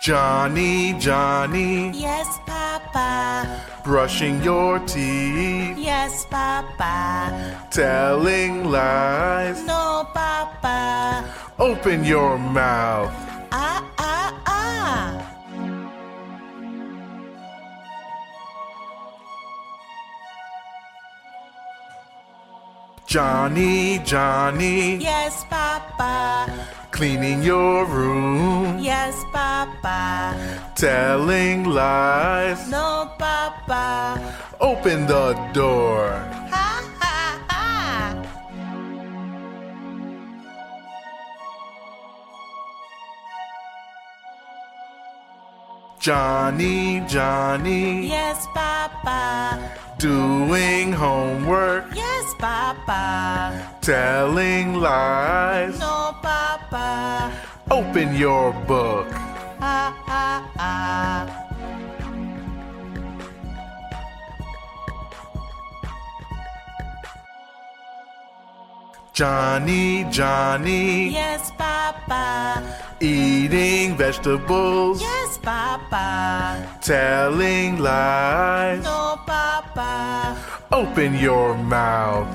Johnny, Johnny, Yes, Papa. brushing your teeth, Yes, Papa. telling lies. No, Papa. Open your mouth. Johnny, Johnny, Yes, Papa. cleaning your room, Yes, Papa. telling lies. No, Papa. Open the door. Ha, ha, ha. Johnny, Johnny, Yes, Papa. doing homework, Papa. telling lies. No, Papa. Open your book. Ha, ha, ha. Johnny, Johnny, Yes, Papa. eating vegetables, Yes, Papa. telling lies. No, Papa. Open your mouth.